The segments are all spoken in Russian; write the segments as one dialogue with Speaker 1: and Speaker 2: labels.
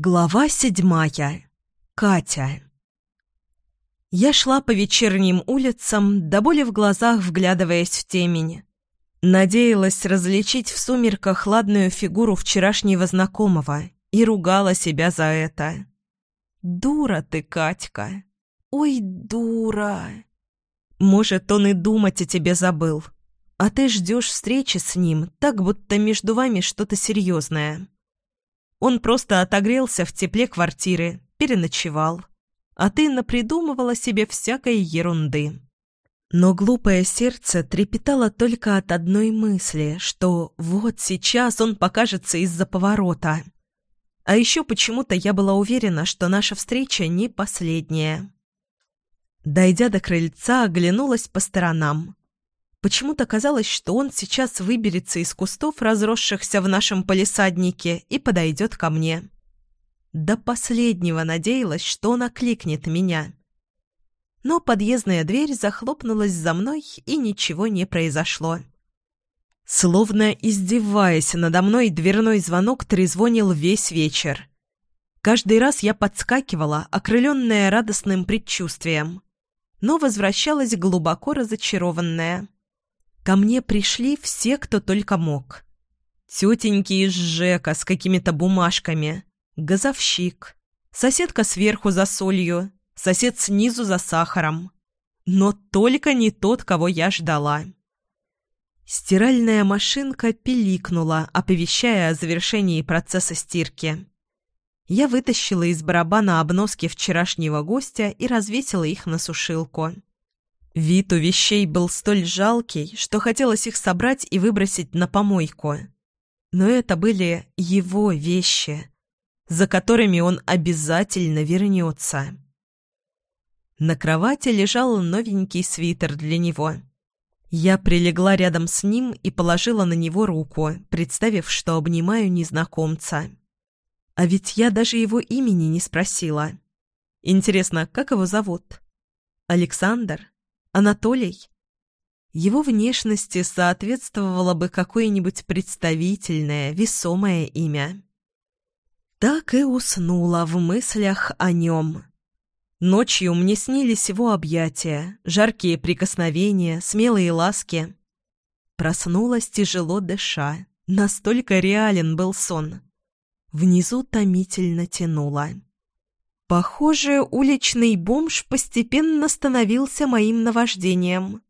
Speaker 1: Глава седьмая. Катя. Я шла по вечерним улицам, до боли в глазах вглядываясь в темень. Надеялась различить в сумерках хладную фигуру вчерашнего знакомого и ругала себя за это. «Дура ты, Катька! Ой, дура!» «Может, он и думать о тебе забыл, а ты ждешь встречи с ним, так будто между вами что-то серьезное». Он просто отогрелся в тепле квартиры, переночевал. А ты напридумывала себе всякой ерунды. Но глупое сердце трепетало только от одной мысли, что вот сейчас он покажется из-за поворота. А еще почему-то я была уверена, что наша встреча не последняя. Дойдя до крыльца, оглянулась по сторонам. Почему-то казалось, что он сейчас выберется из кустов, разросшихся в нашем палисаднике, и подойдет ко мне. До последнего надеялась, что он окликнет меня. Но подъездная дверь захлопнулась за мной, и ничего не произошло. Словно издеваясь надо мной, дверной звонок трезвонил весь вечер. Каждый раз я подскакивала, окрыленная радостным предчувствием, но возвращалась глубоко разочарованная. Ко мне пришли все, кто только мог. Тетеньки из ЖЭКа с какими-то бумажками, газовщик, соседка сверху за солью, сосед снизу за сахаром. Но только не тот, кого я ждала. Стиральная машинка пиликнула, оповещая о завершении процесса стирки. Я вытащила из барабана обноски вчерашнего гостя и развесила их на сушилку. Вид у вещей был столь жалкий, что хотелось их собрать и выбросить на помойку. Но это были его вещи, за которыми он обязательно вернется. На кровати лежал новенький свитер для него. Я прилегла рядом с ним и положила на него руку, представив, что обнимаю незнакомца. А ведь я даже его имени не спросила. Интересно, как его зовут? Александр? Анатолий? Его внешности соответствовало бы какое-нибудь представительное, весомое имя. Так и уснула в мыслях о нем. Ночью мне снились его объятия, жаркие прикосновения, смелые ласки. Проснулась тяжело дыша, настолько реален был сон. Внизу томительно тянуло. Похоже, уличный бомж постепенно становился моим наваждением.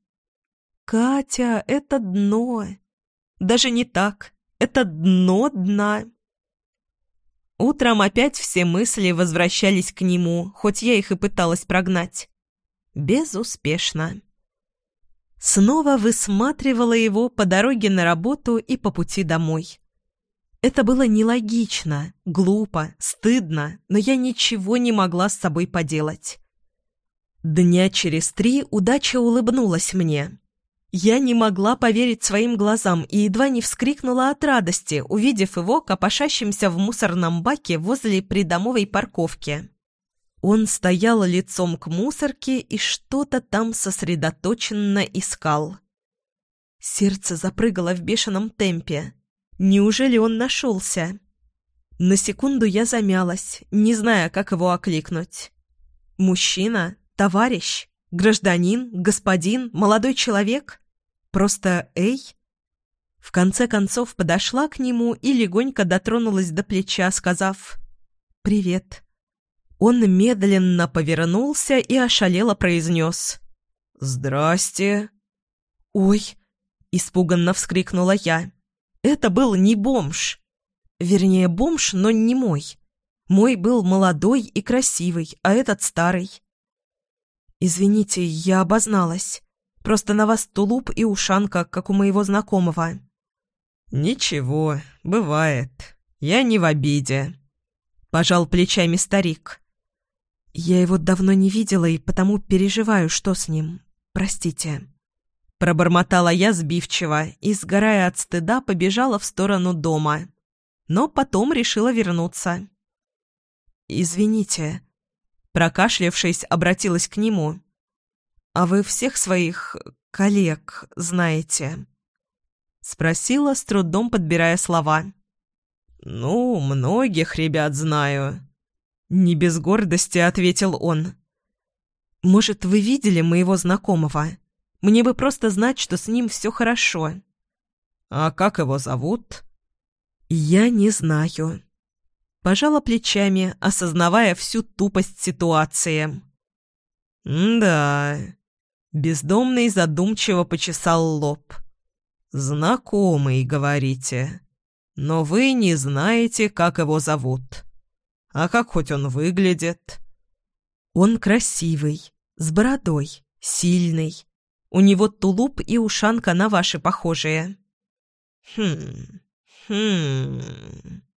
Speaker 1: «Катя, это дно!» «Даже не так. Это дно дна!» Утром опять все мысли возвращались к нему, хоть я их и пыталась прогнать. Безуспешно. Снова высматривала его по дороге на работу и по пути домой. Это было нелогично, глупо, стыдно, но я ничего не могла с собой поделать. Дня через три удача улыбнулась мне. Я не могла поверить своим глазам и едва не вскрикнула от радости, увидев его копошащимся в мусорном баке возле придомовой парковки. Он стоял лицом к мусорке и что-то там сосредоточенно искал. Сердце запрыгало в бешеном темпе. Неужели он нашелся? На секунду я замялась, не зная, как его окликнуть. Мужчина? Товарищ? Гражданин? Господин? Молодой человек? Просто «эй»? В конце концов подошла к нему и легонько дотронулась до плеча, сказав «Привет». Он медленно повернулся и ошалело произнес «Здрасте». «Ой!» – испуганно вскрикнула я. Это был не бомж. Вернее, бомж, но не мой. Мой был молодой и красивый, а этот старый. Извините, я обозналась. Просто на вас тулуп и ушанка, как у моего знакомого. Ничего, бывает. Я не в обиде. Пожал плечами старик. Я его давно не видела и потому переживаю, что с ним. Простите. Пробормотала я сбивчиво и, сгорая от стыда, побежала в сторону дома. Но потом решила вернуться. «Извините», — прокашлявшись, обратилась к нему. «А вы всех своих коллег знаете?» Спросила, с трудом подбирая слова. «Ну, многих ребят знаю». Не без гордости ответил он. «Может, вы видели моего знакомого? Мне бы просто знать, что с ним все хорошо». «А как его зовут?» «Я не знаю». Пожала плечами, осознавая всю тупость ситуации. «Да...» Бездомный задумчиво почесал лоб. «Знакомый, говорите. Но вы не знаете, как его зовут. А как хоть он выглядит?» «Он красивый, с бородой, сильный. У него тулуп и ушанка на ваши похожие». «Хм... хм...»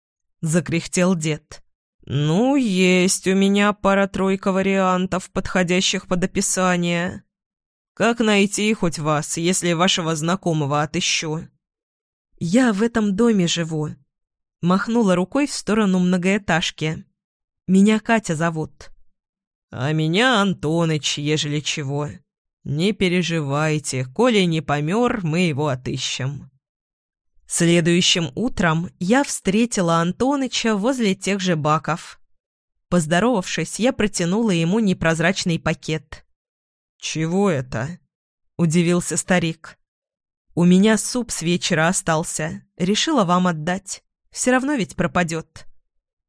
Speaker 1: — закряхтел дед. «Ну, есть у меня пара-тройка вариантов, подходящих под описание. Как найти хоть вас, если вашего знакомого отыщу?» «Я в этом доме живу», — махнула рукой в сторону многоэтажки. «Меня Катя зовут». «А меня Антоныч, ежели чего. Не переживайте, коли не помер, мы его отыщем». Следующим утром я встретила Антоныча возле тех же баков. Поздоровавшись, я протянула ему непрозрачный пакет. «Чего это?» – удивился старик. «У меня суп с вечера остался. Решила вам отдать. Все равно ведь пропадет.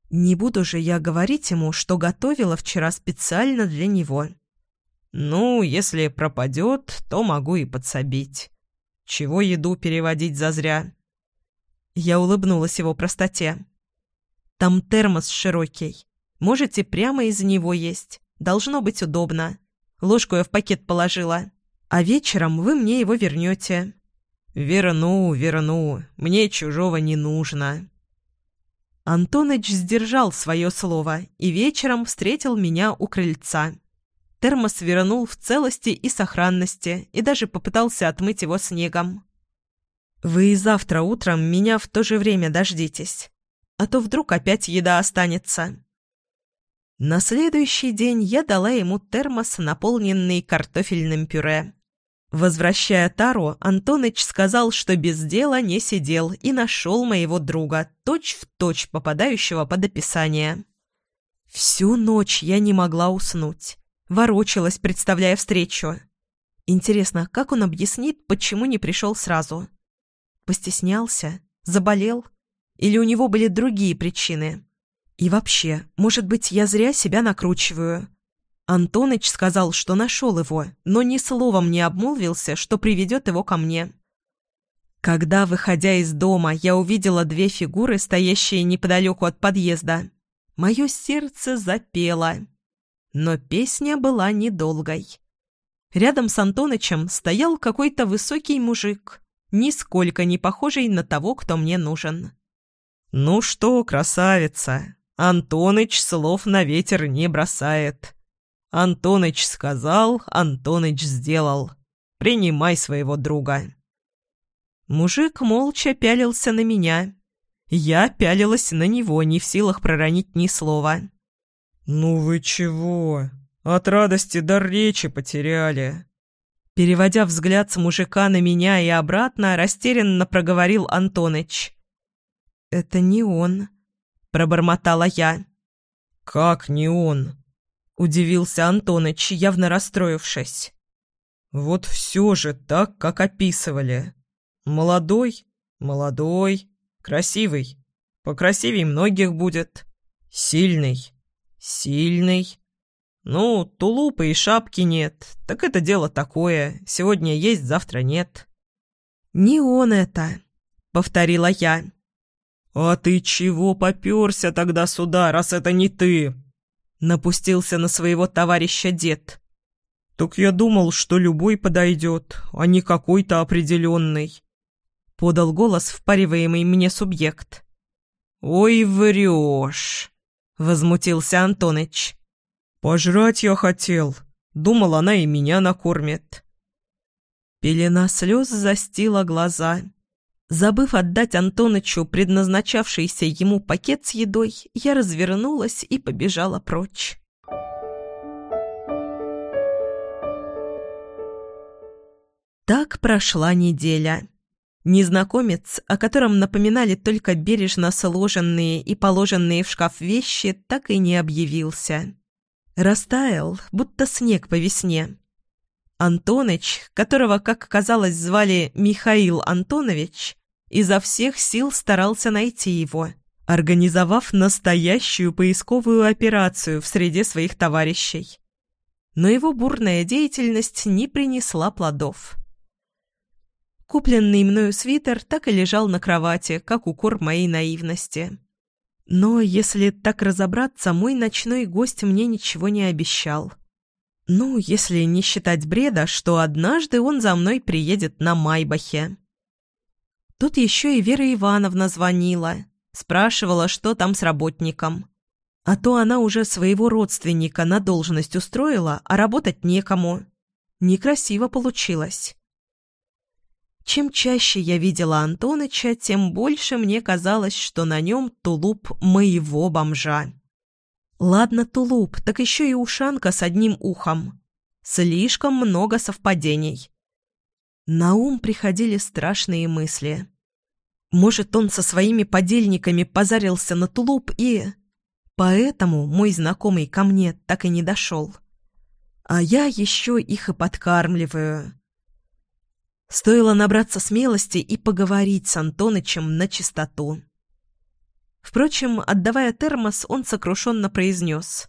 Speaker 1: Не буду же я говорить ему, что готовила вчера специально для него. Ну, если пропадет, то могу и подсобить. Чего еду переводить зазря?» Я улыбнулась его простоте. «Там термос широкий. Можете прямо из него есть. Должно быть удобно. Ложку я в пакет положила. А вечером вы мне его вернете». «Верну, верну. Мне чужого не нужно». Антоныч сдержал свое слово и вечером встретил меня у крыльца. Термос вернул в целости и сохранности и даже попытался отмыть его снегом. «Вы и завтра утром меня в то же время дождитесь, а то вдруг опять еда останется». На следующий день я дала ему термос, наполненный картофельным пюре. Возвращая тару, Антоныч сказал, что без дела не сидел и нашел моего друга, точь-в-точь точь попадающего под описание. Всю ночь я не могла уснуть. Ворочалась, представляя встречу. Интересно, как он объяснит, почему не пришел сразу? Постеснялся? Заболел? Или у него были другие причины? И вообще, может быть, я зря себя накручиваю? Антоныч сказал, что нашел его, но ни словом не обмолвился, что приведет его ко мне. Когда, выходя из дома, я увидела две фигуры, стоящие неподалеку от подъезда, мое сердце запело. Но песня была недолгой. Рядом с Антонычем стоял какой-то высокий мужик нисколько не похожий на того, кто мне нужен. «Ну что, красавица, Антоныч слов на ветер не бросает. Антоныч сказал, Антоныч сделал. Принимай своего друга». Мужик молча пялился на меня. Я пялилась на него, не в силах проронить ни слова. «Ну вы чего? От радости дар речи потеряли. Переводя взгляд с мужика на меня и обратно, растерянно проговорил Антоныч. «Это не он», — пробормотала я. «Как не он?» — удивился Антоныч, явно расстроившись. «Вот все же так, как описывали. Молодой? Молодой. Красивый. Покрасивей многих будет. Сильный. Сильный. «Ну, тулупа и шапки нет. Так это дело такое. Сегодня есть, завтра нет». «Не он это», — повторила я. «А ты чего попёрся тогда сюда, раз это не ты?» Напустился на своего товарища дед. «Так я думал, что любой подойдет, а не какой-то определенный», — подал голос впариваемый мне субъект. «Ой, врешь», — возмутился Антоныч. «Пожрать я хотел. Думал, она и меня накормит». Пелена слез застила глаза. Забыв отдать Антонычу предназначавшийся ему пакет с едой, я развернулась и побежала прочь. Так прошла неделя. Незнакомец, о котором напоминали только бережно сложенные и положенные в шкаф вещи, так и не объявился. Растаял, будто снег по весне. Антоныч, которого, как казалось, звали Михаил Антонович, изо всех сил старался найти его, организовав настоящую поисковую операцию в среде своих товарищей. Но его бурная деятельность не принесла плодов. Купленный мною свитер так и лежал на кровати, как укор моей наивности. Но, если так разобраться, мой ночной гость мне ничего не обещал. Ну, если не считать бреда, что однажды он за мной приедет на Майбахе. Тут еще и Вера Ивановна звонила, спрашивала, что там с работником. А то она уже своего родственника на должность устроила, а работать некому. Некрасиво получилось. Чем чаще я видела Антоныча, тем больше мне казалось, что на нем тулуп моего бомжа. Ладно, тулуп, так еще и ушанка с одним ухом. Слишком много совпадений. На ум приходили страшные мысли. Может, он со своими подельниками позарился на тулуп и... Поэтому мой знакомый ко мне так и не дошел. А я еще их и подкармливаю. Стоило набраться смелости и поговорить с Антонычем на чистоту. Впрочем, отдавая термос, он сокрушенно произнес.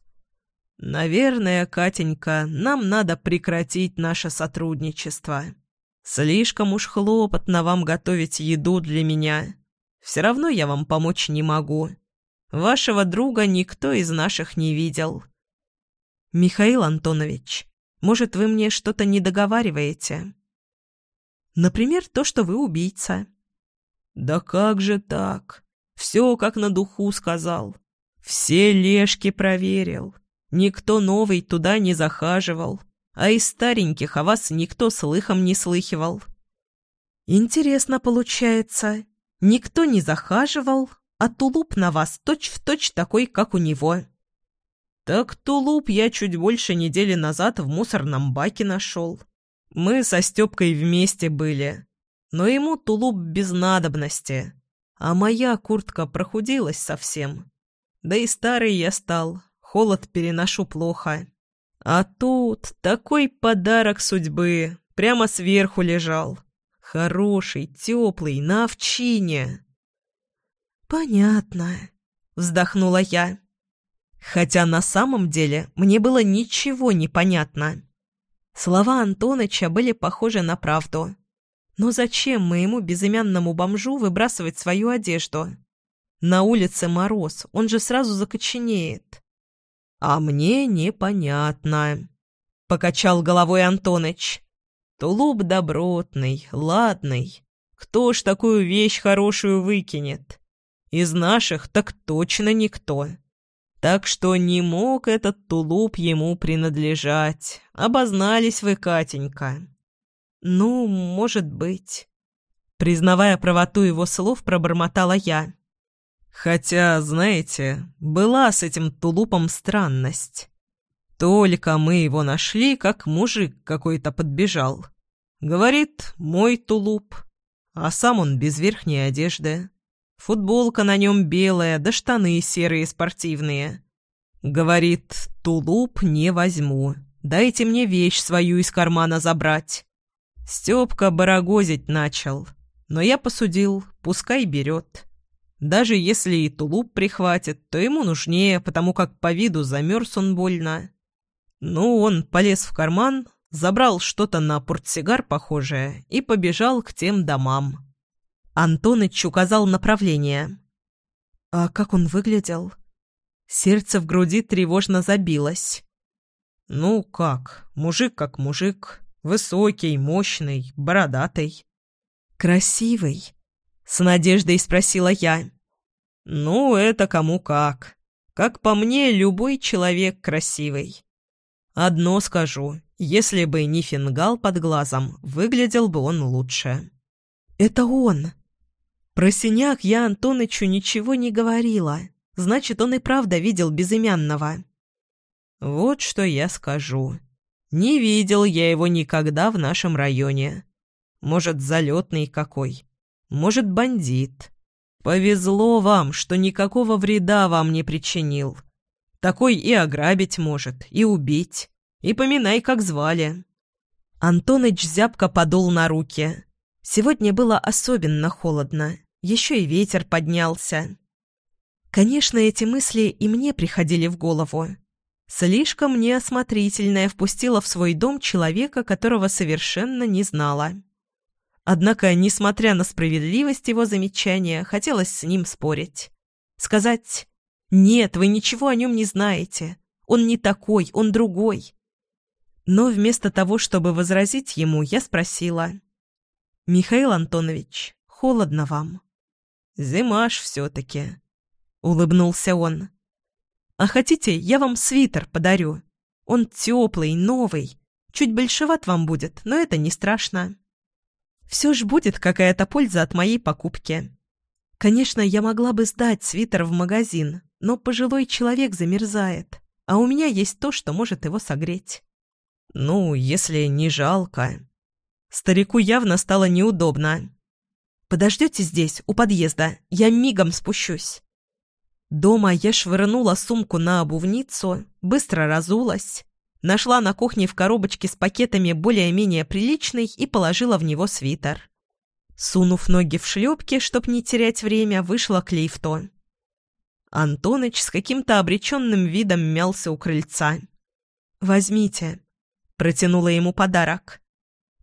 Speaker 1: «Наверное, Катенька, нам надо прекратить наше сотрудничество. Слишком уж хлопотно вам готовить еду для меня. Все равно я вам помочь не могу. Вашего друга никто из наших не видел». «Михаил Антонович, может, вы мне что-то не договариваете?» Например, то, что вы убийца». «Да как же так? Все как на духу сказал. Все лешки проверил. Никто новый туда не захаживал. А из стареньких о вас никто слыхом не слыхивал». «Интересно получается. Никто не захаживал, а тулуп на вас точь-в-точь точь такой, как у него». «Так тулуп я чуть больше недели назад в мусорном баке нашел. Мы со Степкой вместе были, но ему тулуп без надобности, а моя куртка прохудилась совсем. Да и старый я стал, холод переношу плохо. А тут такой подарок судьбы, прямо сверху лежал. Хороший, теплый, на овчине. «Понятно», — вздохнула я. Хотя на самом деле мне было ничего не понятно. Слова Антоныча были похожи на правду. Но зачем моему безымянному бомжу выбрасывать свою одежду? На улице мороз, он же сразу закоченеет. «А мне непонятно», — покачал головой Антоныч. «Тулуп добротный, ладный. Кто ж такую вещь хорошую выкинет? Из наших так точно никто. Так что не мог этот тулуп ему принадлежать. Обознались вы, Катенька. Ну, может быть. Признавая правоту его слов, пробормотала я. Хотя, знаете, была с этим тулупом странность. Только мы его нашли, как мужик какой-то подбежал. Говорит, мой тулуп. А сам он без верхней одежды. Футболка на нем белая, да штаны серые спортивные. Говорит, тулуп не возьму. Дайте мне вещь свою из кармана забрать. Степка барагозить начал. Но я посудил, пускай берет. Даже если и тулуп прихватит, то ему нужнее, потому как по виду замерз он больно. Ну, он полез в карман, забрал что-то на портсигар похожее и побежал к тем домам. Антоныч указал направление. «А как он выглядел?» Сердце в груди тревожно забилось. «Ну как, мужик как мужик, высокий, мощный, бородатый». «Красивый?» — с надеждой спросила я. «Ну, это кому как. Как по мне, любой человек красивый. Одно скажу, если бы не фингал под глазом, выглядел бы он лучше». «Это он!» Про синяк я Антонычу ничего не говорила. Значит, он и правда видел безымянного. Вот что я скажу. Не видел я его никогда в нашем районе. Может, залетный какой. Может, бандит. Повезло вам, что никакого вреда вам не причинил. Такой и ограбить может, и убить. И поминай, как звали». Антоныч зябко подул на руки. Сегодня было особенно холодно. Еще и ветер поднялся. Конечно, эти мысли и мне приходили в голову. Слишком неосмотрительная впустила в свой дом человека, которого совершенно не знала. Однако, несмотря на справедливость его замечания, хотелось с ним спорить. Сказать «Нет, вы ничего о нем не знаете. Он не такой, он другой». Но вместо того, чтобы возразить ему, я спросила «Михаил Антонович, холодно вам?» «Зимаш все-таки», — улыбнулся он. «А хотите, я вам свитер подарю? Он теплый, новый. Чуть большеват вам будет, но это не страшно». Все ж будет какая-то польза от моей покупки. Конечно, я могла бы сдать свитер в магазин, но пожилой человек замерзает, а у меня есть то, что может его согреть. Ну, если не жалко. Старику явно стало неудобно. «Подождете здесь, у подъезда, я мигом спущусь». Дома я швырнула сумку на обувницу, быстро разулась, Нашла на кухне в коробочке с пакетами более-менее приличный и положила в него свитер. Сунув ноги в шлепки, чтоб не терять время, вышла к лифту. Антоныч с каким-то обреченным видом мялся у крыльца. «Возьмите», — протянула ему подарок.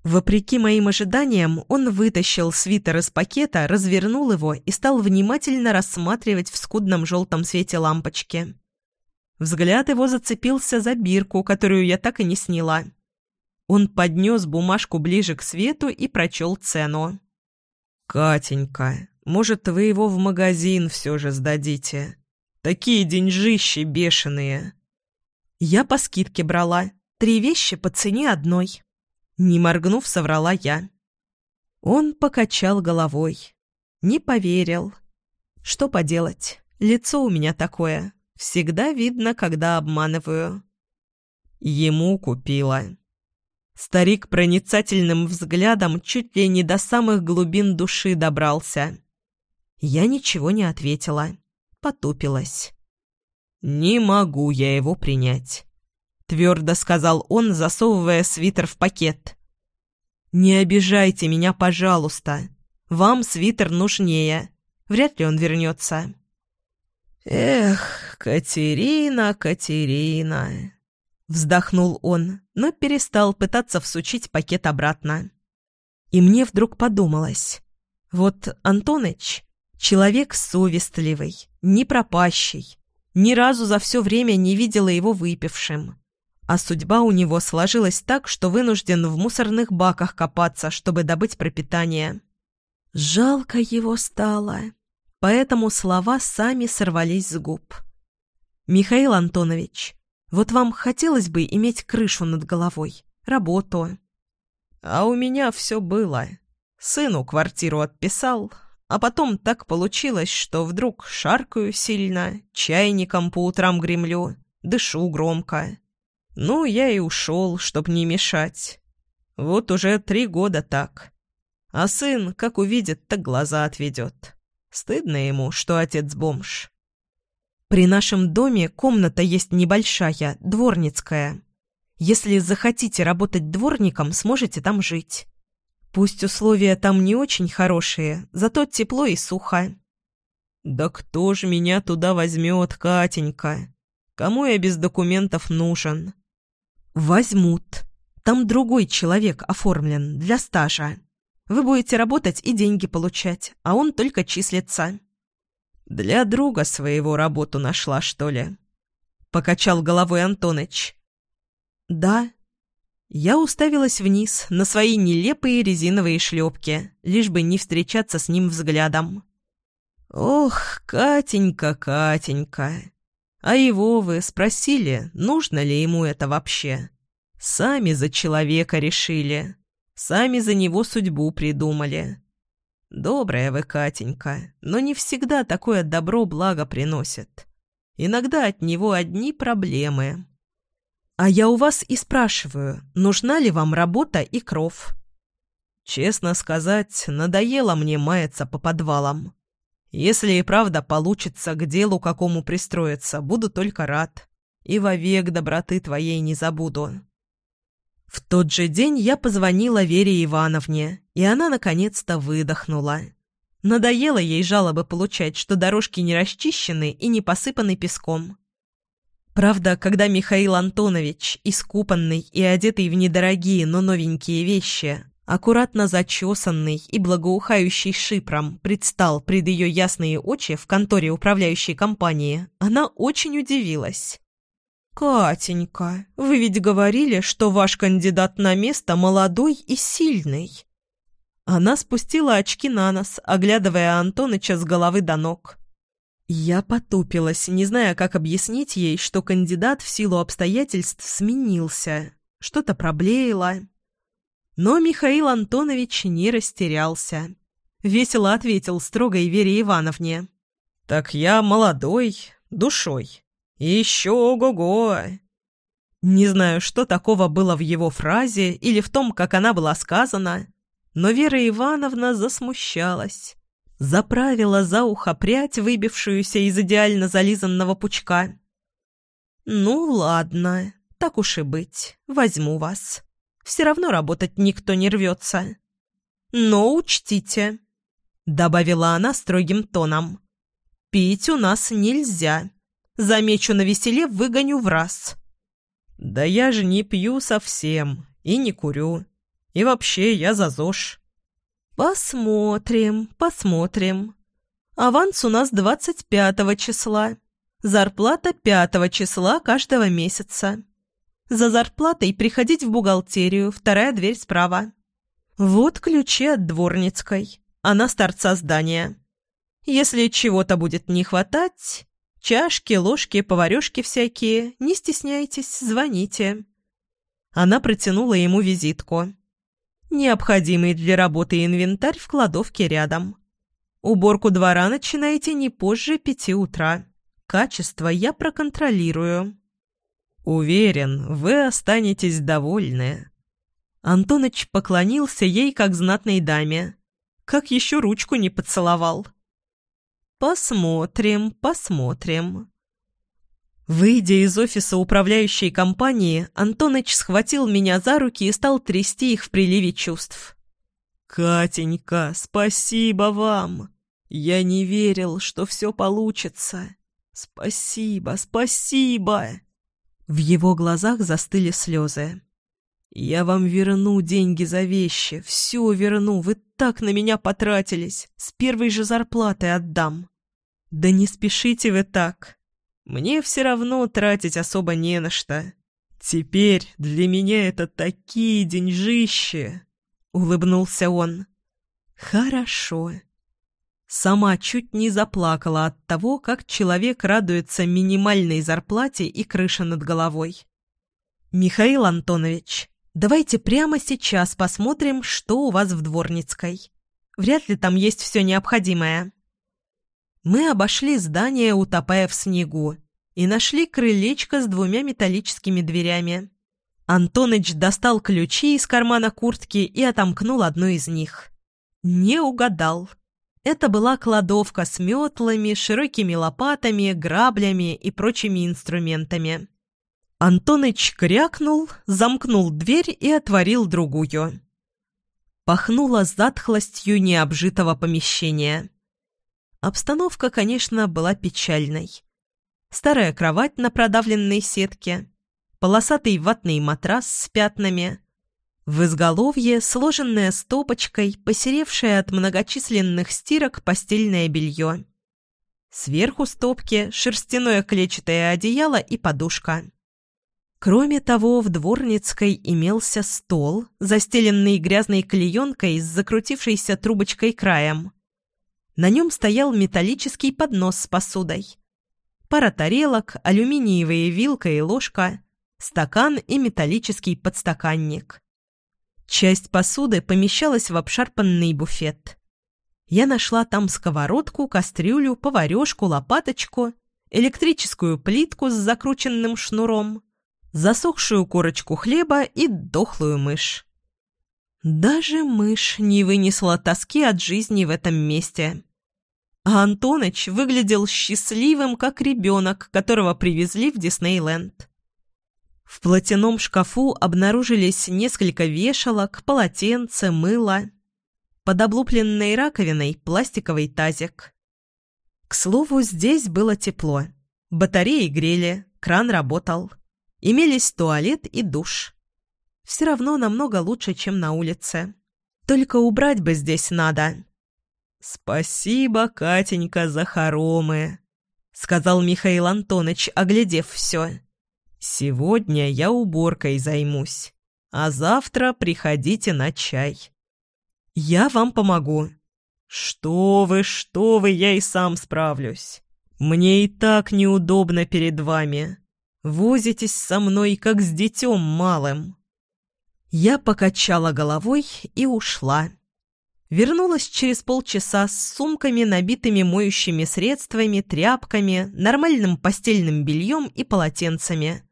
Speaker 1: Вопреки моим ожиданиям, он вытащил свитер из пакета, развернул его и стал внимательно рассматривать в скудном желтом свете лампочки. Взгляд его зацепился за бирку, которую я так и не сняла. Он поднес бумажку ближе к свету и прочел цену. «Катенька, может, вы его в магазин все же сдадите? Такие деньжищи бешеные!» Я по скидке брала. Три вещи по цене одной. Не моргнув, соврала я. Он покачал головой. Не поверил. Что поделать, лицо у меня такое. Всегда видно, когда обманываю. Ему купила. Старик проницательным взглядом чуть ли не до самых глубин души добрался. Я ничего не ответила. Потупилась. «Не могу я его принять», — твердо сказал он, засовывая свитер в пакет. «Не обижайте меня, пожалуйста. Вам свитер нужнее. Вряд ли он вернется». «Эх, Катерина, Катерина!» Вздохнул он, но перестал пытаться всучить пакет обратно. И мне вдруг подумалось. Вот Антоныч — человек совестливый, не пропащий, ни разу за все время не видела его выпившим. А судьба у него сложилась так, что вынужден в мусорных баках копаться, чтобы добыть пропитание. Жалко его стало поэтому слова сами сорвались с губ. «Михаил Антонович, вот вам хотелось бы иметь крышу над головой, работу?» «А у меня все было. Сыну квартиру отписал, а потом так получилось, что вдруг шаркаю сильно, чайником по утрам гремлю, дышу громко. Ну, я и ушел, чтоб не мешать. Вот уже три года так. А сын, как увидит, так глаза отведет. Стыдно ему, что отец бомж. При нашем доме комната есть небольшая, дворницкая. Если захотите работать дворником, сможете там жить. Пусть условия там не очень хорошие, зато тепло и сухо. «Да кто ж меня туда возьмет, Катенька? Кому я без документов нужен?» «Возьмут. Там другой человек оформлен, для стажа». Вы будете работать и деньги получать, а он только числится». «Для друга своего работу нашла, что ли?» — покачал головой Антоныч. «Да». Я уставилась вниз на свои нелепые резиновые шлепки, лишь бы не встречаться с ним взглядом. «Ох, Катенька, Катенька! А его вы спросили, нужно ли ему это вообще? Сами за человека решили». Сами за него судьбу придумали. Добрая вы, Катенька, но не всегда такое добро благо приносит. Иногда от него одни проблемы. А я у вас и спрашиваю, нужна ли вам работа и кров? Честно сказать, надоело мне маяться по подвалам. Если и правда получится к делу какому пристроиться, буду только рад. И вовек доброты твоей не забуду. В тот же день я позвонила Вере Ивановне, и она наконец-то выдохнула. Надоело ей жалобы получать, что дорожки не расчищены и не посыпаны песком. Правда, когда Михаил Антонович, искупанный и одетый в недорогие, но новенькие вещи, аккуратно зачесанный и благоухающий шипром, предстал пред ее ясные очи в конторе управляющей компании, она очень удивилась. «Катенька, вы ведь говорили, что ваш кандидат на место молодой и сильный». Она спустила очки на нос, оглядывая Антоныча с головы до ног. Я потупилась, не зная, как объяснить ей, что кандидат в силу обстоятельств сменился. Что-то проблеяло, но Михаил Антонович не растерялся. Весело ответил строгой Вере Ивановне. «Так я молодой, душой. И еще ого-го!» Не знаю, что такого было в его фразе или в том, как она была сказана, но Вера Ивановна засмущалась. Заправила за ухо прядь, выбившуюся из идеально зализанного пучка. «Ну ладно, так уж и быть, возьму вас». Все равно работать никто не рвется. Но учтите, — добавила она строгим тоном, — пить у нас нельзя. Замечу на веселе, выгоню в раз. Да я же не пью совсем и не курю. И вообще я за ЗОЖ. Посмотрим, посмотрим. Аванс у нас 25 числа. Зарплата 5 числа каждого месяца. За зарплатой приходить в бухгалтерию, вторая дверь справа. Вот ключи от дворницкой. Она с торца здания. Если чего-то будет не хватать, чашки, ложки, поварёшки всякие, не стесняйтесь, звоните. Она протянула ему визитку. Необходимый для работы инвентарь в кладовке рядом. Уборку двора начинайте не позже пяти утра. Качество я проконтролирую. «Уверен, вы останетесь довольны». Антоныч поклонился ей, как знатной даме. Как еще ручку не поцеловал. «Посмотрим, посмотрим». Выйдя из офиса управляющей компании, Антоныч схватил меня за руки и стал трясти их в приливе чувств. «Катенька, спасибо вам! Я не верил, что все получится. Спасибо, спасибо!» В его глазах застыли слезы. «Я вам верну деньги за вещи, все верну, вы так на меня потратились, с первой же зарплаты отдам». «Да не спешите вы так. Мне все равно тратить особо не на что. Теперь для меня это такие деньжищи!» — улыбнулся он. «Хорошо. Сама чуть не заплакала от того, как человек радуется минимальной зарплате и крыше над головой. «Михаил Антонович, давайте прямо сейчас посмотрим, что у вас в Дворницкой. Вряд ли там есть все необходимое». Мы обошли здание, утопая в снегу, и нашли крылечко с двумя металлическими дверями. Антоныч достал ключи из кармана куртки и отомкнул одну из них. Не угадал. Это была кладовка с метлами, широкими лопатами, граблями и прочими инструментами. Антоныч крякнул, замкнул дверь и отворил другую. Пахнуло затхлостью необжитого помещения. Обстановка, конечно, была печальной. Старая кровать на продавленной сетке, полосатый ватный матрас с пятнами, в изголовье, сложенное стопочкой, посеревшее от многочисленных стирок постельное белье. Сверху стопки шерстяное клетчатое одеяло и подушка. Кроме того, в Дворницкой имелся стол, застеленный грязной клеенкой с закрутившейся трубочкой краем. На нем стоял металлический поднос с посудой. Пара тарелок, алюминиевая вилка и ложка, стакан и металлический подстаканник. Часть посуды помещалась в обшарпанный буфет. Я нашла там сковородку, кастрюлю, поварешку, лопаточку, электрическую плитку с закрученным шнуром, засохшую корочку хлеба и дохлую мышь. Даже мышь не вынесла тоски от жизни в этом месте. А Антоныч выглядел счастливым, как ребенок, которого привезли в Диснейленд. В платяном шкафу обнаружились несколько вешалок, полотенце, мыло. Под облупленной раковиной пластиковый тазик. К слову, здесь было тепло. Батареи грели, кран работал. Имелись туалет и душ. Все равно намного лучше, чем на улице. Только убрать бы здесь надо. «Спасибо, Катенька, за хоромы», — сказал Михаил Антонович, оглядев все. «Сегодня я уборкой займусь, а завтра приходите на чай». «Я вам помогу». «Что вы, что вы, я и сам справлюсь. Мне и так неудобно перед вами. Возитесь со мной, как с детем малым». Я покачала головой и ушла. Вернулась через полчаса с сумками, набитыми моющими средствами, тряпками, нормальным постельным бельем и полотенцами.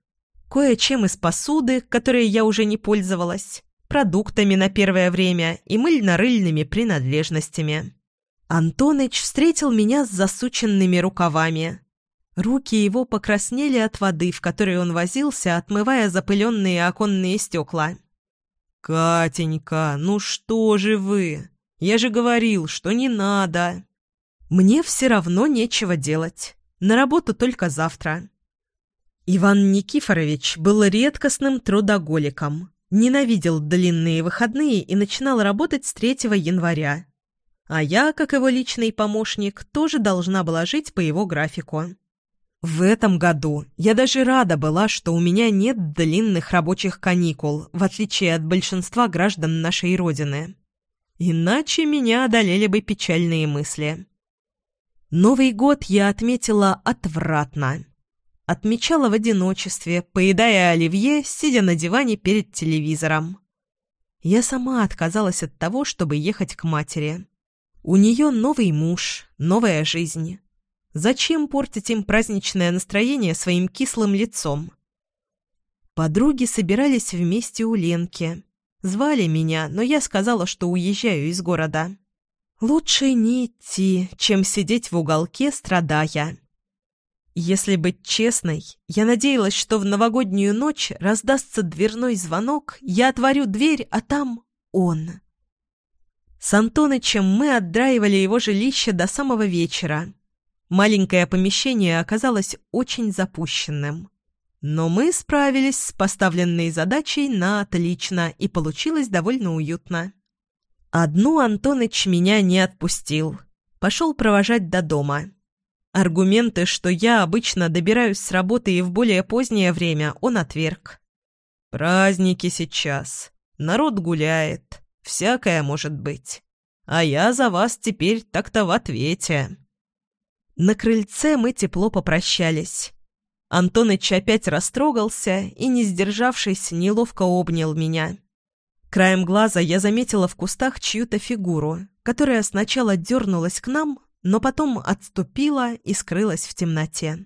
Speaker 1: Кое-чем из посуды, которой я уже не пользовалась, продуктами на первое время и мыльно-рыльными принадлежностями. Антоныч встретил меня с засученными рукавами. Руки его покраснели от воды, в которой он возился, отмывая запыленные оконные стекла. «Катенька, ну что же вы? Я же говорил, что не надо!» «Мне все равно нечего делать. На работу только завтра». Иван Никифорович был редкостным трудоголиком, ненавидел длинные выходные и начинал работать с 3 января. А я, как его личный помощник, тоже должна была жить по его графику. В этом году я даже рада была, что у меня нет длинных рабочих каникул, в отличие от большинства граждан нашей Родины. Иначе меня одолели бы печальные мысли. Новый год я отметила отвратно. Отмечала в одиночестве, поедая оливье, сидя на диване перед телевизором. Я сама отказалась от того, чтобы ехать к матери. У нее новый муж, новая жизнь. Зачем портить им праздничное настроение своим кислым лицом? Подруги собирались вместе у Ленки. Звали меня, но я сказала, что уезжаю из города. Лучше не идти, чем сидеть в уголке, страдая. Если быть честной, я надеялась, что в новогоднюю ночь раздастся дверной звонок, я отворю дверь, а там он. С Антонычем мы отдраивали его жилище до самого вечера, Маленькое помещение оказалось очень запущенным. Но мы справились с поставленной задачей на отлично, и получилось довольно уютно. Одну Антоныч меня не отпустил. Пошел провожать до дома. Аргументы, что я обычно добираюсь с работы и в более позднее время, он отверг. «Праздники сейчас. Народ гуляет. Всякое может быть. А я за вас теперь так-то в ответе». На крыльце мы тепло попрощались. Антоныч опять растрогался и, не сдержавшись, неловко обнял меня. Краем глаза я заметила в кустах чью-то фигуру, которая сначала дернулась к нам, но потом отступила и скрылась в темноте.